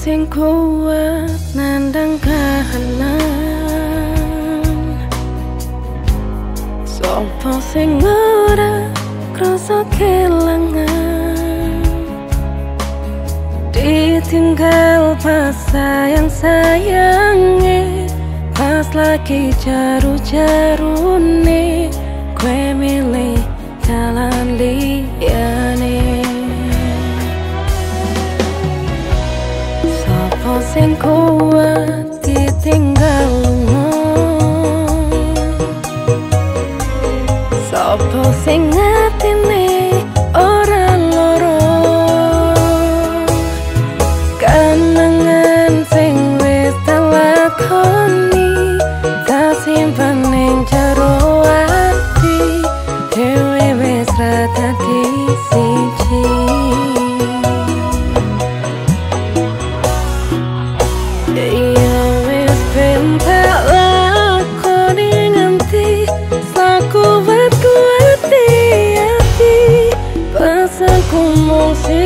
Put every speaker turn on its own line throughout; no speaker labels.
Sing kuat nandang kahanan. Sopo sing ora krasa kelangan. Ditinggal pas sayang-sayangnya Pas lagi jaru-jarune. Kue milih தங்க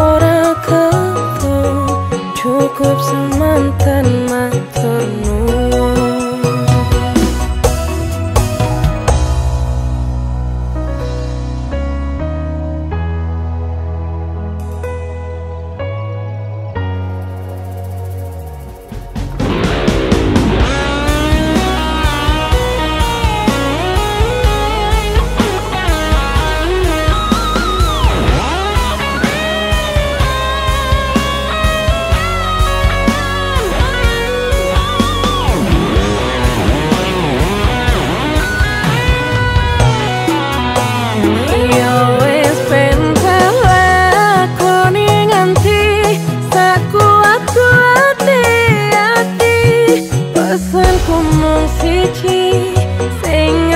ora ketut Cukup semantan matur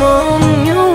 mong nhung